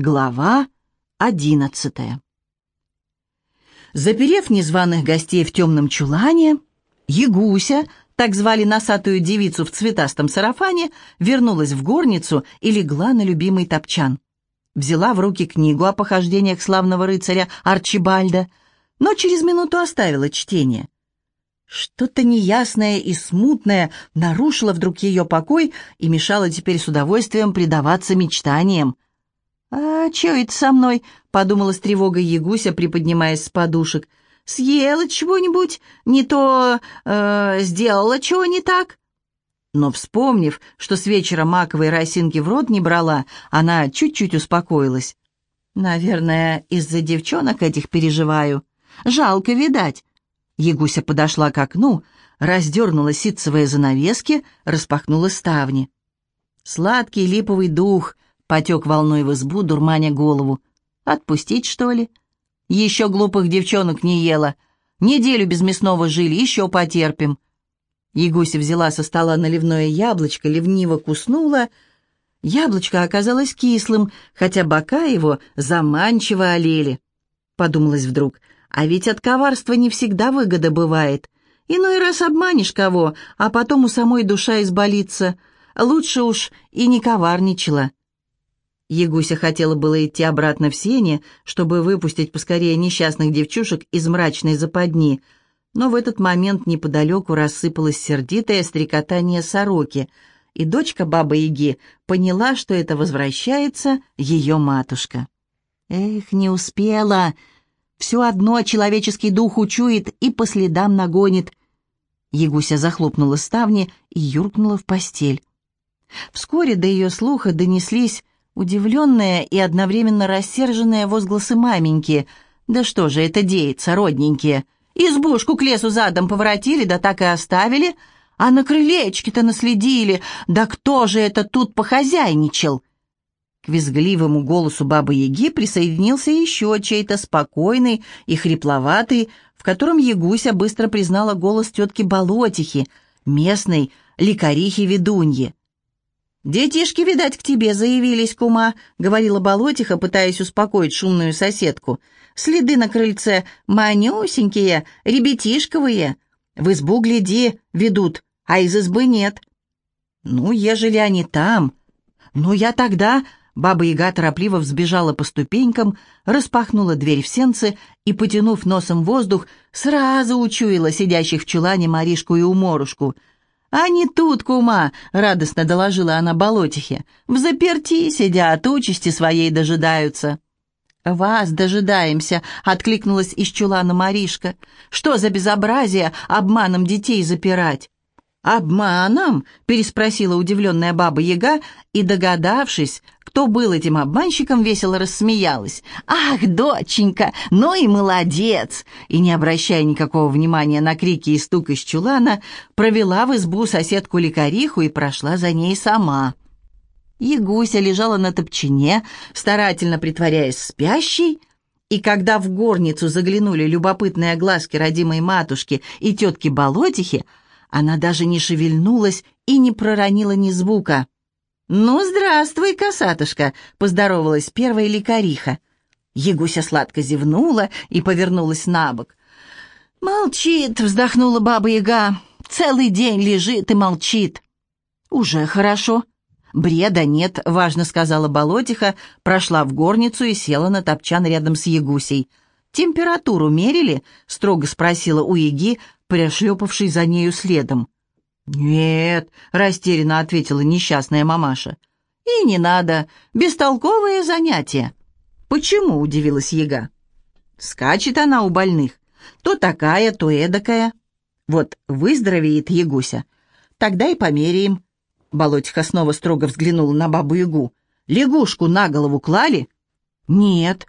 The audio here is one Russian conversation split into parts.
Глава одиннадцатая Заперев незваных гостей в темном чулане, Ягуся, так звали носатую девицу в цветастом сарафане, вернулась в горницу и легла на любимый топчан. Взяла в руки книгу о похождениях славного рыцаря Арчибальда, но через минуту оставила чтение. Что-то неясное и смутное нарушило вдруг ее покой и мешало теперь с удовольствием предаваться мечтаниям. «А чё это со мной?» — подумала с тревогой Ягуся, приподнимаясь с подушек. «Съела чего-нибудь? Не то... Э, сделала чего не так?» Но, вспомнив, что с вечера маковой росинки в рот не брала, она чуть-чуть успокоилась. «Наверное, из-за девчонок этих переживаю. Жалко, видать». Ягуся подошла к окну, раздернула ситцевые занавески, распахнула ставни. Сладкий липовый дух — Потек волной в избу, дурманя голову. Отпустить, что ли? Еще глупых девчонок не ела. Неделю без мясного жили, еще потерпим. Ягуся взяла со стола наливное яблочко, ливниво куснула. Яблочко оказалось кислым, хотя бока его заманчиво олели. Подумалось вдруг, а ведь от коварства не всегда выгода бывает. Иной раз обманешь кого, а потом у самой душа изболится. Лучше уж и не коварничала. Ягуся хотела было идти обратно в сене, чтобы выпустить поскорее несчастных девчушек из мрачной западни, но в этот момент неподалеку рассыпалось сердитое стрекотание сороки, и дочка Бабы-Яги поняла, что это возвращается ее матушка. «Эх, не успела! Все одно человеческий дух учует и по следам нагонит!» Ягуся захлопнула ставни и юркнула в постель. Вскоре до ее слуха донеслись Удивленные и одновременно рассерженные возгласы маменьки. «Да что же это деется, родненькие? Избушку к лесу задом поворотили, да так и оставили, а на крылечке-то наследили. Да кто же это тут похозяйничал?» К визгливому голосу бабы-яги присоединился еще чей-то спокойный и хрипловатый, в котором Ягуся быстро признала голос тетки Болотихи, местной лекарихи-ведуньи. «Детишки, видать, к тебе заявились, кума», — говорила Болотиха, пытаясь успокоить шумную соседку. «Следы на крыльце манюсенькие, ребятишковые. В избу, гляди, ведут, а из избы нет». «Ну, ежели они там...» «Ну, я тогда...» Баба-яга торопливо взбежала по ступенькам, распахнула дверь в сенцы и, потянув носом воздух, сразу учуяла сидящих в чулане Маришку и Уморушку — «Они тут, кума!» — радостно доложила она болотихе. «В заперти сидят, участи своей дожидаются». «Вас дожидаемся», — откликнулась из чулана Маришка. «Что за безобразие обманом детей запирать?» «Обманом?» — переспросила удивленная баба-яга и, догадавшись, кто был этим обманщиком, весело рассмеялась. «Ах, доченька, ну и молодец!» И, не обращая никакого внимания на крики и стук из чулана, провела в избу соседку-лекариху и прошла за ней сама. Ягуся лежала на топчине, старательно притворяясь спящей, и когда в горницу заглянули любопытные глазки родимой матушки и тетки Болотихи, она даже не шевельнулась и не проронила ни звука. «Ну, здравствуй, косатушка!» — поздоровалась первая лекариха. Ягуся сладко зевнула и повернулась на бок. «Молчит!» — вздохнула баба-яга. «Целый день лежит и молчит». «Уже хорошо». «Бреда нет», — важно сказала болотиха, прошла в горницу и села на топчан рядом с Ягусей. «Температуру мерили?» — строго спросила у Яги, пришлепавший за нею следом. «Нет», — растерянно ответила несчастная мамаша. «И не надо, бестолковые занятия». «Почему?» — удивилась яга. «Скачет она у больных. То такая, то эдакая. Вот выздоровеет Ягуся. Тогда и померяем». Болотиха снова строго взглянула на бабу-ягу. «Лягушку на голову клали?» «Нет».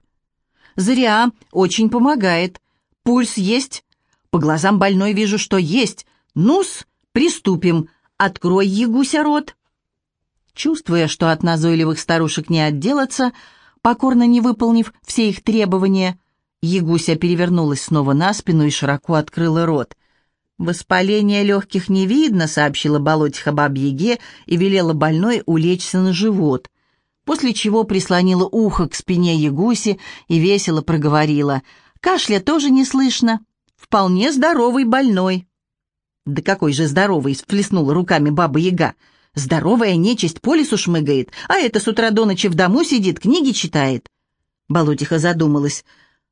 «Зря, очень помогает. Пульс есть?» По глазам больной вижу, что есть. Ну-с, приступим. Открой, Ягуся, рот. Чувствуя, что от назойливых старушек не отделаться, покорно не выполнив все их требования, Ягуся перевернулась снова на спину и широко открыла рот. «Воспаления легких не видно», — сообщила болотиха бабьеге и велела больной улечься на живот. после чего прислонила ухо к спине Ягуси и весело проговорила. «Кашля тоже не слышно. Вполне здоровый больной». «Да какой же здоровый!» — всплеснула руками баба Яга. «Здоровая нечисть по лесу шмыгает, а это с утра до ночи в дому сидит, книги читает». Болотиха задумалась.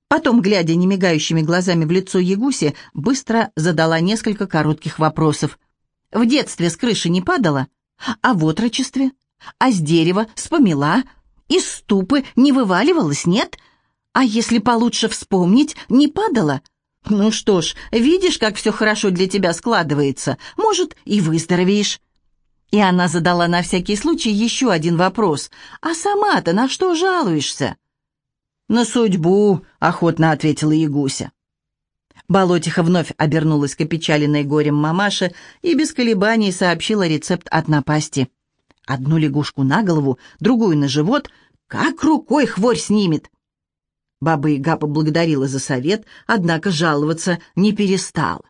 Потом, глядя немигающими глазами в лицо Ягуси, быстро задала несколько коротких вопросов. «В детстве с крыши не падала? А в отрочестве? А с дерева, с помела? Из ступы не вываливалась, нет? А если получше вспомнить, не падала?» «Ну что ж, видишь, как все хорошо для тебя складывается. Может, и выздоровеешь». И она задала на всякий случай еще один вопрос. «А сама-то на что жалуешься?» «На судьбу», — охотно ответила Ягуся. Болотиха вновь обернулась к опечаленной горем мамаше и без колебаний сообщила рецепт от напасти. Одну лягушку на голову, другую на живот, как рукой хворь снимет. Баба Яга поблагодарила за совет, однако жаловаться не перестала.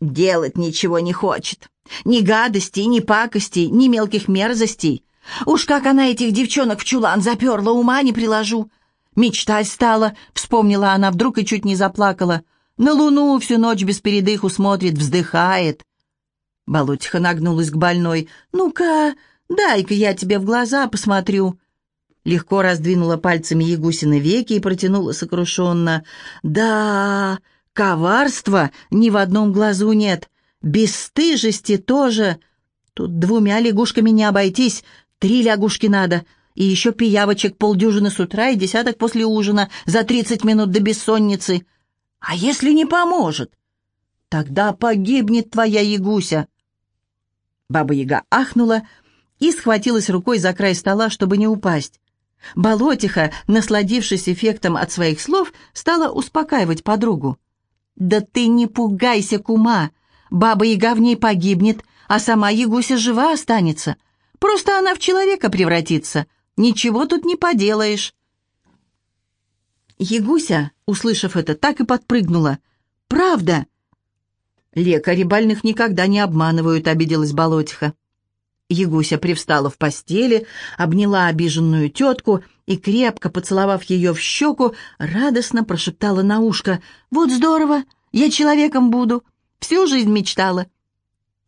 «Делать ничего не хочет. Ни гадостей, ни пакостей, ни мелких мерзостей. Уж как она этих девчонок в чулан заперла, ума не приложу. Мечтать стала», — вспомнила она вдруг и чуть не заплакала. «На луну всю ночь без передыху смотрит, вздыхает». Болотиха нагнулась к больной. «Ну-ка, дай-ка я тебе в глаза посмотрю». Легко раздвинула пальцами Ягусины веки и протянула сокрушенно. «Да, коварства ни в одном глазу нет, бесстыжести тоже. Тут двумя лягушками не обойтись, три лягушки надо, и еще пиявочек полдюжины с утра и десяток после ужина за тридцать минут до бессонницы. А если не поможет? Тогда погибнет твоя Ягуся». Баба-яга ахнула и схватилась рукой за край стола, чтобы не упасть. Болотиха, насладившись эффектом от своих слов, стала успокаивать подругу. «Да ты не пугайся, кума! Баба-яга в ней погибнет, а сама Ягуся жива останется. Просто она в человека превратится. Ничего тут не поделаешь». Ягуся, услышав это, так и подпрыгнула. «Правда!» «Лекари больных никогда не обманывают», — обиделась Болотиха. Ягуся привстала в постели, обняла обиженную тетку и, крепко поцеловав ее в щеку, радостно прошептала на ушко «Вот здорово! Я человеком буду! Всю жизнь мечтала!»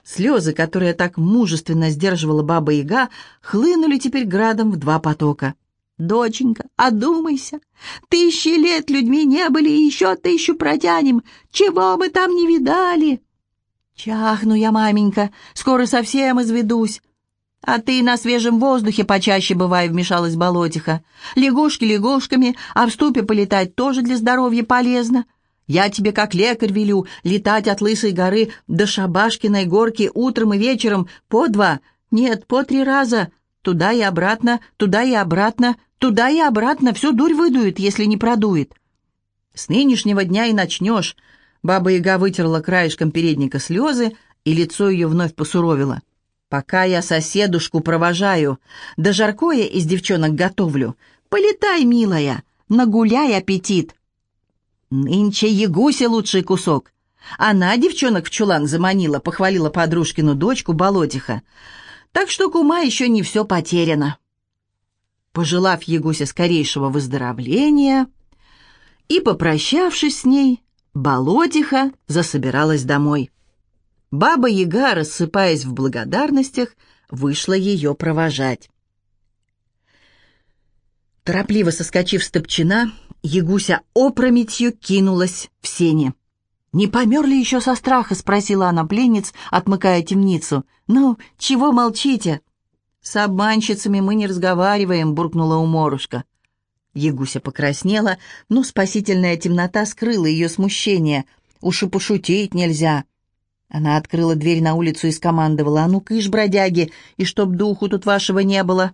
Слезы, которые так мужественно сдерживала баба-яга, хлынули теперь градом в два потока. «Доченька, одумайся! Тысячи лет людьми не были, и еще тысячу протянем! Чего мы там не видали?» «Чахну я, маменька, скоро совсем изведусь!» «А ты на свежем воздухе почаще бывай», — вмешалась болотиха. «Лягушки лягушками, а в ступе полетать тоже для здоровья полезно. Я тебе, как лекарь, велю летать от Лысой горы до Шабашкиной горки утром и вечером по два, нет, по три раза, туда и обратно, туда и обратно, туда и обратно, всю дурь выдует, если не продует». «С нынешнего дня и начнешь», — Баба-яга вытерла краешком передника слезы, и лицо ее вновь посуровило. Пока я соседушку провожаю, да жаркое из девчонок готовлю. Полетай, милая, нагуляй аппетит. Нынче Ягуся лучший кусок. Она девчонок в чулан заманила, похвалила подружкину дочку Болотиха. Так что кума еще не все потеряно. Пожелав Ягусе скорейшего выздоровления и попрощавшись с ней, Болотиха засобиралась домой. Баба-яга, рассыпаясь в благодарностях, вышла ее провожать. Торопливо соскочив с топчина, Ягуся опрометью кинулась в сене. «Не помер ли еще со страха?» — спросила она пленниц, отмыкая темницу. «Ну, чего молчите?» «С обманщицами мы не разговариваем», — буркнула уморушка. Ягуся покраснела, но спасительная темнота скрыла ее смущение. «Уж и пошутить нельзя». Она открыла дверь на улицу и скомандовала, «А ну-ка, ишь, бродяги, и чтоб духу тут вашего не было!»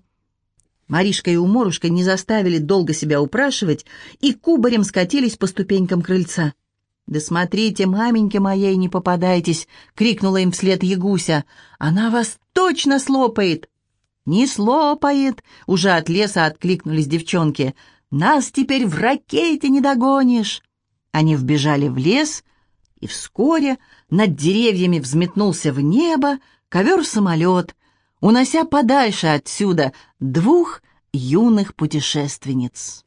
Маришка и Уморушка не заставили долго себя упрашивать и кубарем скатились по ступенькам крыльца. «Да смотрите, маменьки моей, не попадайтесь!» — крикнула им вслед Ягуся. «Она вас точно слопает!» «Не слопает!» — уже от леса откликнулись девчонки. «Нас теперь в ракете не догонишь!» Они вбежали в лес, и вскоре над деревьями взметнулся в небо ковер-самолет, унося подальше отсюда двух юных путешественниц.